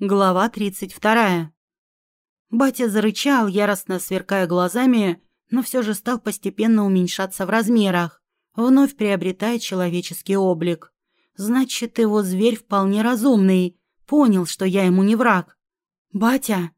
Глава 32. Батя зарычал, яростно сверкая глазами, но все же стал постепенно уменьшаться в размерах, вновь приобретая человеческий облик. Значит, его зверь вполне разумный, понял, что я ему не враг. «Батя?»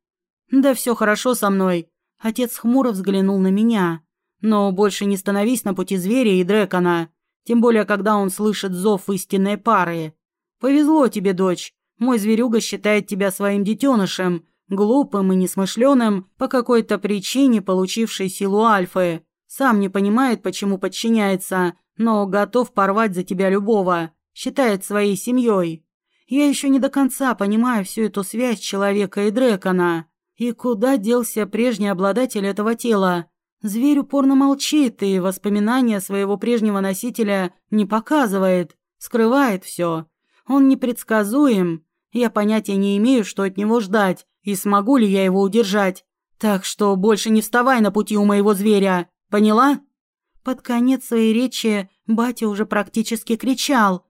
«Да все хорошо со мной». Отец хмуро взглянул на меня. «Но больше не становись на пути зверя и Дрекона, тем более, когда он слышит зов истинной пары. Повезло тебе, дочь. Мой зверюга считает тебя своим детенышем, глупым и несмышленым, по какой-то причине получившей силу альфы. Сам не понимает, почему подчиняется, но готов порвать за тебя любого, считает своей семьей. Я еще не до конца понимаю всю эту связь человека и Дрекона. И куда делся прежний обладатель этого тела? Зверь упорно молчит и воспоминания своего прежнего носителя не показывает, скрывает все. Он непредсказуем, я понятия не имею, что от него ждать, и смогу ли я его удержать. Так что больше не вставай на пути у моего зверя. Поняла? Под конец своей речи батя уже практически кричал.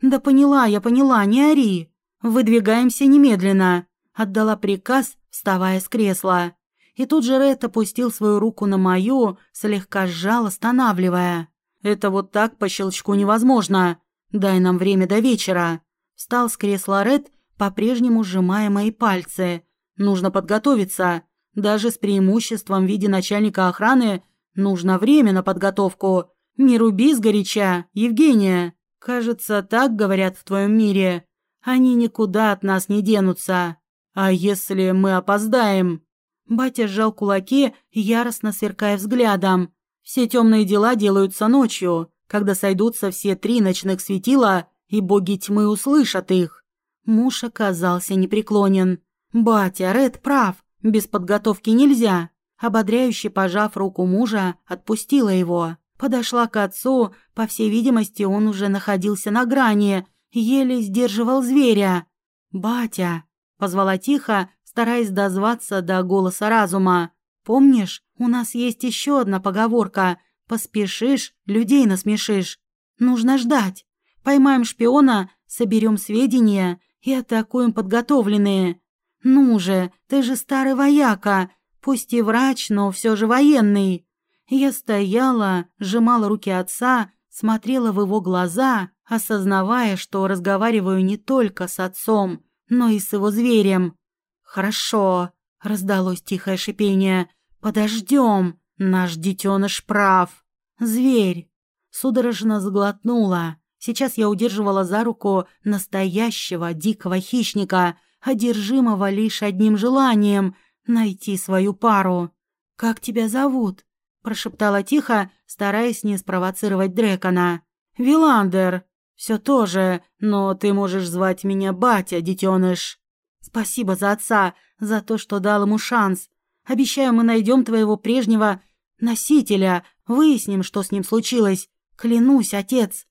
«Да поняла, я поняла, не ори. Выдвигаемся немедленно», — отдала приказ, вставая с кресла. И тут же Ред опустил свою руку на мою, слегка сжал, останавливая. «Это вот так по щелчку невозможно. Дай нам время до вечера». Встал с кресла Ред по-прежнему сжимая мои пальцы. Нужно подготовиться. Даже с преимуществом в виде начальника охраны нужно время на подготовку. Не руби сгоряча, Евгения. Кажется, так говорят в твоем мире. Они никуда от нас не денутся. А если мы опоздаем? Батя сжал кулаки, яростно сверкая взглядом. Все темные дела делаются ночью, когда сойдутся все три ночных светила, и боги тьмы услышат их. Муж оказался непреклонен. «Батя, Ред прав, без подготовки нельзя». Ободряюще пожав руку мужа, отпустила его. Подошла к отцу, по всей видимости, он уже находился на грани, еле сдерживал зверя. «Батя», — позвала тихо, стараясь дозваться до голоса разума. «Помнишь, у нас есть еще одна поговорка «Поспешишь, людей насмешишь». Нужно ждать. Поймаем шпиона, соберем сведения и атакуем подготовленные. Ну же, ты же старый вояка, пусть и врач, но все же военный. Я стояла, сжимала руки отца, смотрела в его глаза, осознавая, что разговариваю не только с отцом, но и с его зверем. «Хорошо», — раздалось тихое шипение, — «подождем, наш детеныш прав». «Зверь», — судорожно сглотнула, Сейчас я удерживала за руку настоящего дикого хищника, одержимого лишь одним желанием — найти свою пару. «Как тебя зовут?» — прошептала тихо, стараясь не спровоцировать Дрекона. «Виландер. Все то же, но ты можешь звать меня батя, детеныш». «Спасибо за отца, за то, что дал ему шанс. Обещаю, мы найдем твоего прежнего носителя, выясним, что с ним случилось. Клянусь, отец».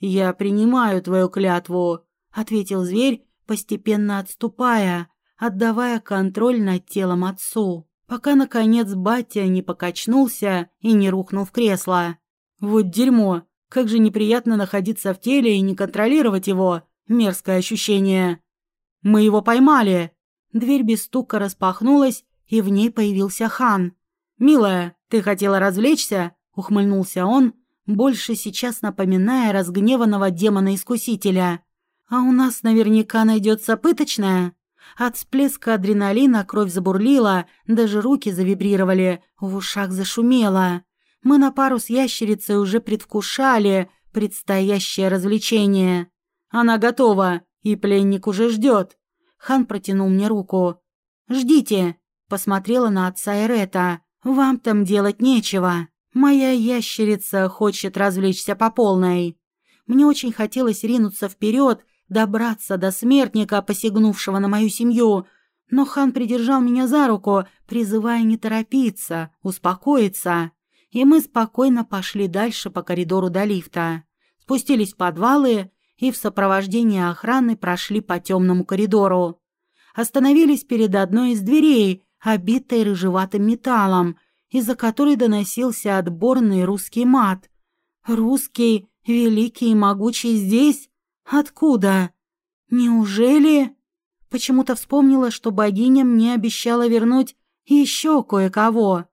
«Я принимаю твою клятву», — ответил зверь, постепенно отступая, отдавая контроль над телом отцу, пока, наконец, батя не покачнулся и не рухнул в кресло. «Вот дерьмо! Как же неприятно находиться в теле и не контролировать его! Мерзкое ощущение!» «Мы его поймали!» Дверь без стука распахнулась, и в ней появился хан. «Милая, ты хотела развлечься?» — ухмыльнулся он, больше сейчас напоминая разгневанного демона-искусителя. А у нас наверняка найдется пыточная. От всплеска адреналина кровь забурлила, даже руки завибрировали, в ушах зашумело. Мы на пару с ящерицей уже предвкушали предстоящее развлечение. Она готова, и пленник уже ждет. Хан протянул мне руку. «Ждите», — посмотрела на отца Эрета. «Вам там делать нечего». Моя ящерица хочет развлечься по полной. Мне очень хотелось ринуться вперед, добраться до смертника, посягнувшего на мою семью, но хан придержал меня за руку, призывая не торопиться, успокоиться. И мы спокойно пошли дальше по коридору до лифта. Спустились в подвалы и в сопровождении охраны прошли по темному коридору. Остановились перед одной из дверей, обитой рыжеватым металлом, из-за которой доносился отборный русский мат. «Русский, великий и могучий здесь? Откуда? Неужели?» Почему-то вспомнила, что богиня мне обещала вернуть еще кое-кого.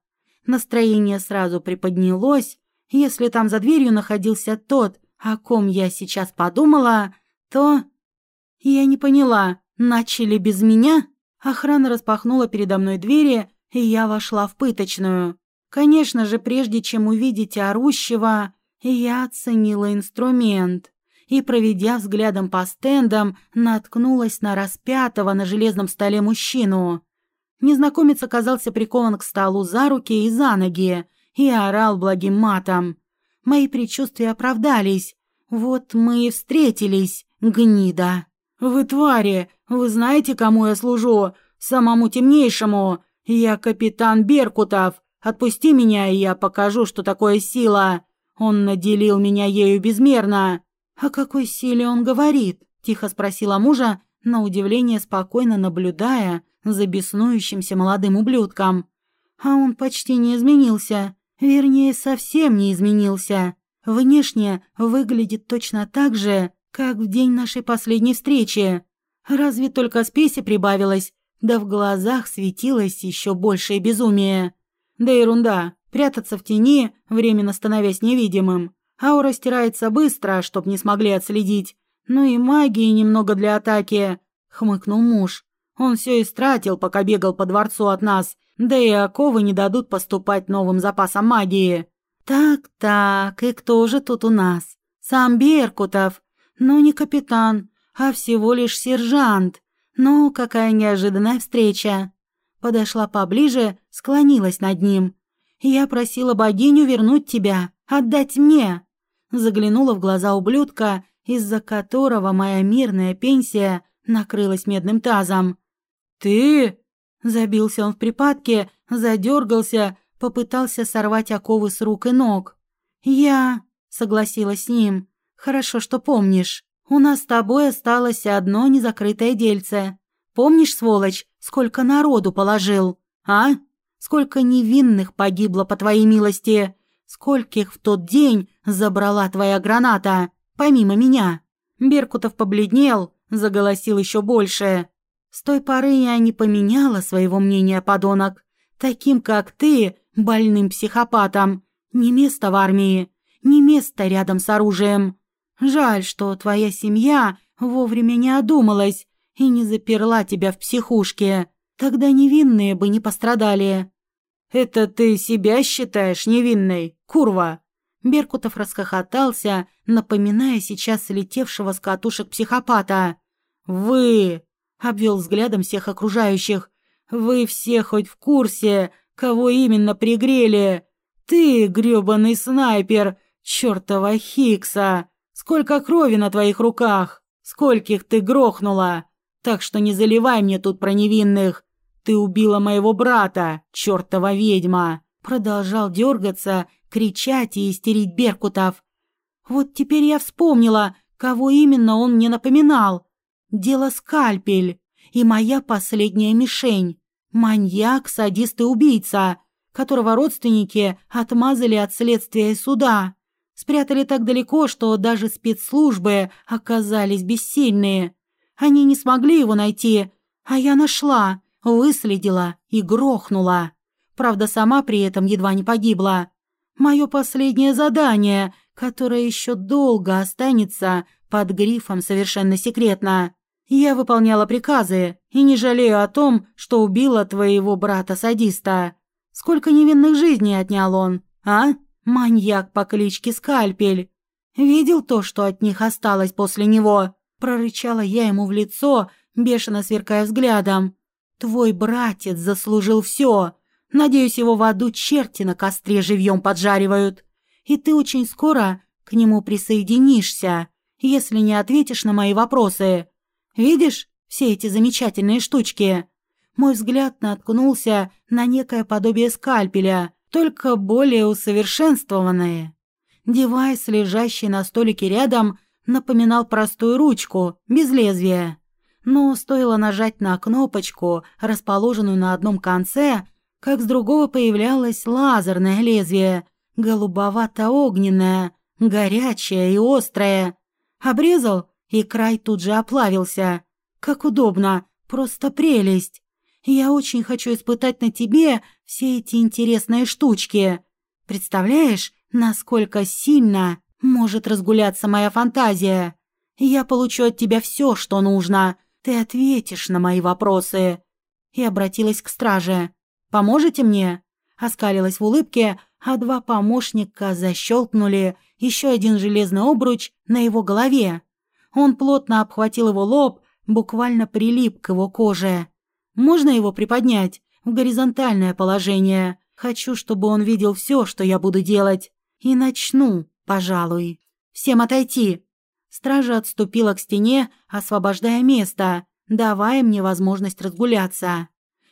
Настроение сразу приподнялось. Если там за дверью находился тот, о ком я сейчас подумала, то... Я не поняла, начали без меня? Охрана распахнула передо мной двери, и я вошла в пыточную. Конечно же, прежде чем увидеть орущего, я оценила инструмент и, проведя взглядом по стендам, наткнулась на распятого на железном столе мужчину. Незнакомец оказался прикован к столу за руки и за ноги и орал благим матом. Мои предчувствия оправдались. Вот мы и встретились, гнида. «Вы твари! Вы знаете, кому я служу? Самому темнейшему! Я капитан Беркутов! Отпусти меня, и я покажу, что такое сила! Он наделил меня ею безмерно!» «О какой силе он говорит?» – тихо спросила мужа, на удивление спокойно наблюдая за беснующимся молодым ублюдком. А он почти не изменился, вернее, совсем не изменился. Внешне выглядит точно так же, как в день нашей последней встречи. Разве только спеси прибавилось, да в глазах светилось еще большее безумие. Да ерунда, прятаться в тени, временно становясь невидимым. Аура стирается быстро, чтоб не смогли отследить. Ну и магии немного для атаки, хмыкнул муж. Он все истратил, пока бегал по дворцу от нас, да и оковы не дадут поступать новым запасам магии. Так-так, и кто же тут у нас? Сам Беркутов. Ну, не капитан, а всего лишь сержант. Ну, какая неожиданная встреча. Подошла поближе, склонилась над ним. Я просила богиню вернуть тебя, отдать мне. Заглянула в глаза ублюдка, из-за которого моя мирная пенсия накрылась медным тазом. «Ты?» Забился он в припадке, задергался, попытался сорвать оковы с рук и ног. «Я...» — согласилась с ним. «Хорошо, что помнишь. У нас с тобой осталось одно незакрытое дельце. Помнишь, сволочь, сколько народу положил? А? Сколько невинных погибло по твоей милости? Скольких в тот день забрала твоя граната, помимо меня?» Беркутов побледнел, заголосил еще больше. С той поры я не поменяла своего мнения, подонок. Таким, как ты, больным психопатом, не место в армии, не место рядом с оружием. Жаль, что твоя семья вовремя не одумалась и не заперла тебя в психушке. Тогда невинные бы не пострадали. Это ты себя считаешь невинной, курва? Беркутов расхохотался, напоминая сейчас летевшего с катушек психопата. Вы обвел взглядом всех окружающих. «Вы все хоть в курсе, кого именно пригрели? Ты, грёбаный снайпер, чёртова Хикса! Сколько крови на твоих руках! Скольких ты грохнула! Так что не заливай мне тут про невинных! Ты убила моего брата, чёртова ведьма!» Продолжал дергаться, кричать и истерить Беркутов. «Вот теперь я вспомнила, кого именно он мне напоминал. Дело скальпель и моя последняя мишень. Маньяк, садист и убийца, которого родственники отмазали от следствия и суда. Спрятали так далеко, что даже спецслужбы оказались бессильные. Они не смогли его найти, а я нашла, выследила и грохнула. Правда, сама при этом едва не погибла. Мое последнее задание, которое еще долго останется под грифом «Совершенно секретно». Я выполняла приказы и не жалею о том, что убила твоего брата-садиста. Сколько невинных жизней отнял он, а? Маньяк по кличке Скальпель. Видел то, что от них осталось после него?» Прорычала я ему в лицо, бешено сверкая взглядом. «Твой братец заслужил все. Надеюсь, его в аду черти на костре живьем поджаривают. И ты очень скоро к нему присоединишься, если не ответишь на мои вопросы. Видишь все эти замечательные штучки?» Мой взгляд наткнулся на некое подобие скальпеля, только более усовершенствованное. Девайс, лежащий на столике рядом, напоминал простую ручку, без лезвия. Но стоило нажать на кнопочку, расположенную на одном конце, как с другого появлялось лазерное лезвие, голубовато-огненное, горячее и острое. Обрезал и край тут же оплавился. Как удобно, просто прелесть. Я очень хочу испытать на тебе все эти интересные штучки. Представляешь, насколько сильно может разгуляться моя фантазия? Я получу от тебя все, что нужно. Ты ответишь на мои вопросы». И обратилась к страже. «Поможете мне?» Оскалилась в улыбке, а два помощника защелкнули еще один железный обруч на его голове. Он плотно обхватил его лоб, буквально прилип к его коже. «Можно его приподнять в горизонтальное положение? Хочу, чтобы он видел все, что я буду делать. И начну, пожалуй. Всем отойти!» Стража отступила к стене, освобождая место, давая мне возможность разгуляться.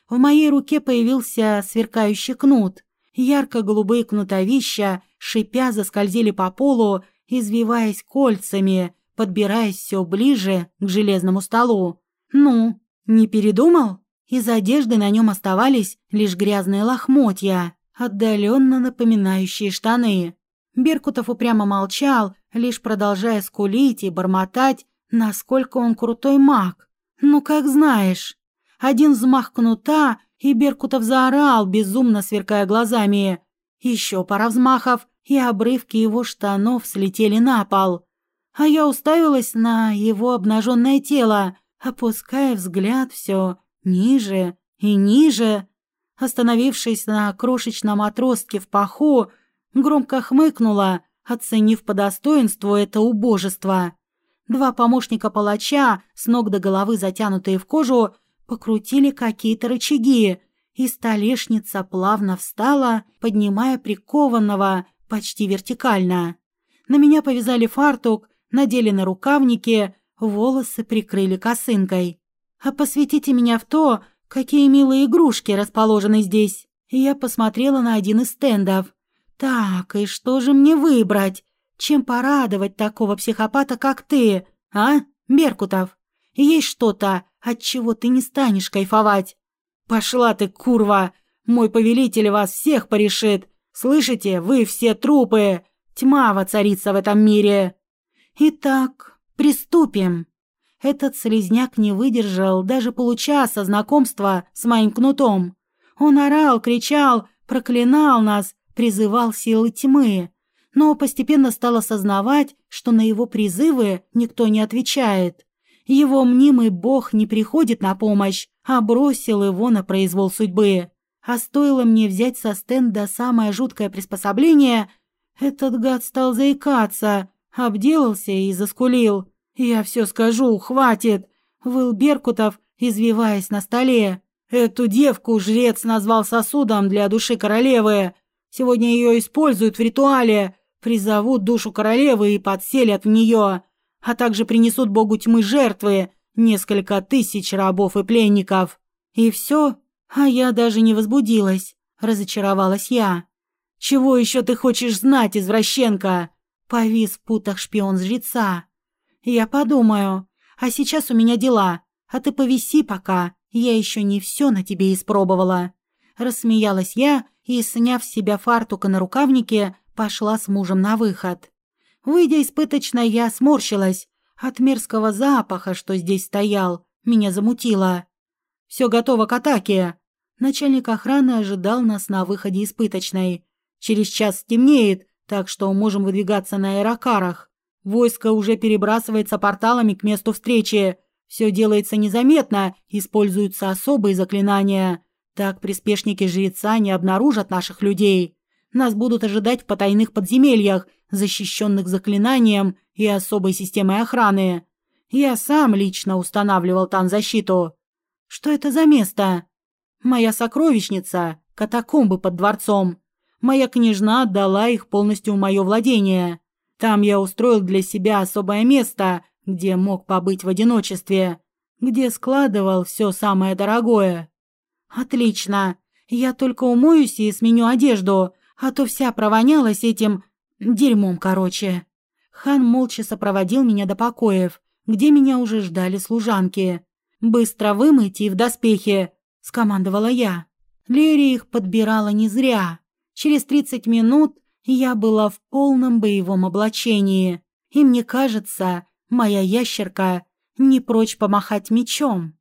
В моей руке появился сверкающий кнут. Ярко-голубые кнутовища, шипя, заскользили по полу, извиваясь кольцами, подбираясь все ближе к железному столу. «Ну, не передумал?» Из одежды на нем оставались лишь грязные лохмотья, отдаленно напоминающие штаны. Беркутов упрямо молчал, лишь продолжая скулить и бормотать, насколько он крутой маг. «Ну, как знаешь». Один взмах кнута, и Беркутов заорал, безумно сверкая глазами. Еще пара взмахов, и обрывки его штанов слетели на пол. А я уставилась на его обнаженное тело, опуская взгляд все ниже и ниже. Остановившись на крошечном отростке в паху, громко хмыкнула, оценив по достоинству это убожество. Два помощника палача, с ног до головы затянутые в кожу, покрутили какие-то рычаги, и столешница плавно встала, поднимая прикованного почти вертикально. На меня повязали фартук, надели на рукавники, волосы прикрыли косынкой. «А посвятите меня в то, какие милые игрушки расположены здесь». Я посмотрела на один из стендов. «Так, и что же мне выбрать? Чем порадовать такого психопата, как ты, а, Беркутов? Есть что-то, от чего ты не станешь кайфовать?» «Пошла ты, курва! Мой повелитель вас всех порешит! Слышите, вы все трупы! Тьма воцарится в этом мире!» «Итак, приступим!» Этот слезняк не выдержал даже получаса знакомства с моим кнутом. Он орал, кричал, проклинал нас, призывал силы тьмы, но постепенно стал осознавать, что на его призывы никто не отвечает. Его мнимый бог не приходит на помощь, а бросил его на произвол судьбы. А стоило мне взять со стенда самое жуткое приспособление, этот гад стал заикаться, обделался и заскулил. «Я все скажу, хватит!» — выл Беркутов, извиваясь на столе. «Эту девку жрец назвал сосудом для души королевы. Сегодня ее используют в ритуале, призовут душу королевы и подселят в нее, а также принесут богу тьмы жертвы, несколько тысяч рабов и пленников. И все, а я даже не возбудилась, разочаровалась я. «Чего еще ты хочешь знать, извращенка?» Повис в путах шпион жреца. «Я подумаю. А сейчас у меня дела. А ты повиси пока. Я еще не все на тебе испробовала». Рассмеялась я и, сняв с себя фартука на рукавнике, пошла с мужем на выход. Выйдя испыточно, я сморщилась. От мерзкого запаха, что здесь стоял, меня замутило. «Все готово к атаке!» Начальник охраны ожидал нас на выходе испыточной. «Через час стемнеет, так что можем выдвигаться на аэрокарах. Войско уже перебрасывается порталами к месту встречи. Все делается незаметно, используются особые заклинания. Так приспешники жреца не обнаружат наших людей. Нас будут ожидать в потайных подземельях, защищенных заклинанием и особой системой охраны. Я сам лично устанавливал там защиту. Что это за место? Моя сокровищница, катакомбы под дворцом. Моя княжна отдала их полностью в мое владение. Там я устроил для себя особое место, где мог побыть в одиночестве, где складывал все самое дорогое. Отлично. Я только умоюсь и сменю одежду, а то вся провонялась этим дерьмом, короче. Хан молча сопроводил меня до покоев, где меня уже ждали служанки. «Быстро вымыть и в доспехи», — скомандовала я. Лери их подбирала не зря. Через тридцать минут я была в полном боевом облачении, и мне кажется, моя ящерка не прочь помахать мечом.